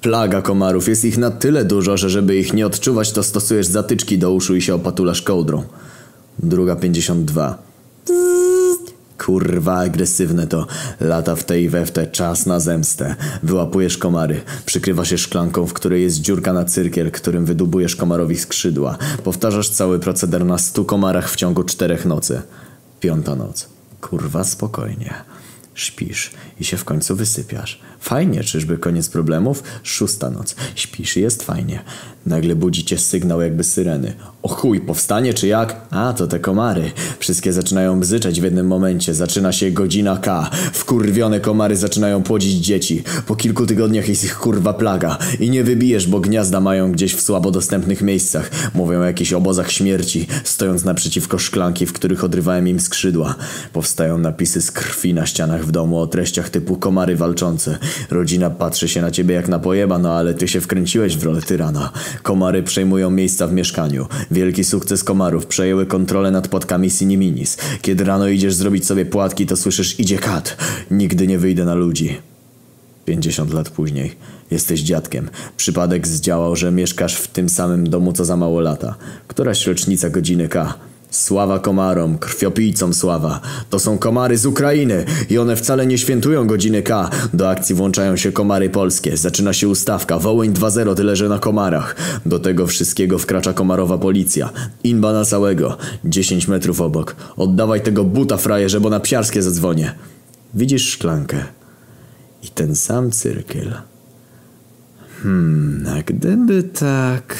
Plaga komarów. Jest ich na tyle dużo, że żeby ich nie odczuwać, to stosujesz zatyczki do uszu i się opatulasz kołdrą. Druga 52. Kurwa, agresywne to. Lata w te i we w te, czas na zemstę. Wyłapujesz komary. Przykrywa się szklanką, w której jest dziurka na cyrkiel, którym wydubujesz komarowi skrzydła. Powtarzasz cały proceder na stu komarach w ciągu czterech nocy. Piąta noc. Kurwa, spokojnie. Śpisz i się w końcu wysypiasz. Fajnie, czyżby koniec problemów? Szósta noc. Śpisz i jest fajnie. Nagle budzi cię sygnał jakby syreny. O chuj, powstanie czy jak? A, to te komary. Wszystkie zaczynają bzyczeć w jednym momencie. Zaczyna się godzina K. Wkurwione komary zaczynają płodzić dzieci. Po kilku tygodniach jest ich kurwa plaga. I nie wybijesz, bo gniazda mają gdzieś w słabo dostępnych miejscach. Mówią o jakichś obozach śmierci, stojąc naprzeciwko szklanki, w których odrywałem im skrzydła. Powstają napisy z krwi na ścianach w domu o treściach typu komary walczące. Rodzina patrzy się na ciebie jak na pojeba, no ale ty się wkręciłeś w rolę tyrana. Komary przejmują miejsca w mieszkaniu. Wielki sukces komarów. Przejęły kontrolę nad płatkami Siniminis. Kiedy rano idziesz zrobić sobie płatki, to słyszysz idzie kat. Nigdy nie wyjdę na ludzi. 50 lat później. Jesteś dziadkiem. Przypadek zdziałał, że mieszkasz w tym samym domu co za mało lata. Któraś rocznica godziny K. Sława komarom, krwiopijcom sława. To są komary z Ukrainy i one wcale nie świętują godziny K. Do akcji włączają się komary polskie. Zaczyna się ustawka. Wołyń 2-0 tyle, że na komarach. Do tego wszystkiego wkracza komarowa policja. Inba na całego. 10 metrów obok. Oddawaj tego buta frajerze, bo na psiarskie zadzwonię. Widzisz szklankę. I ten sam cyrkiel. Hmm, a gdyby tak...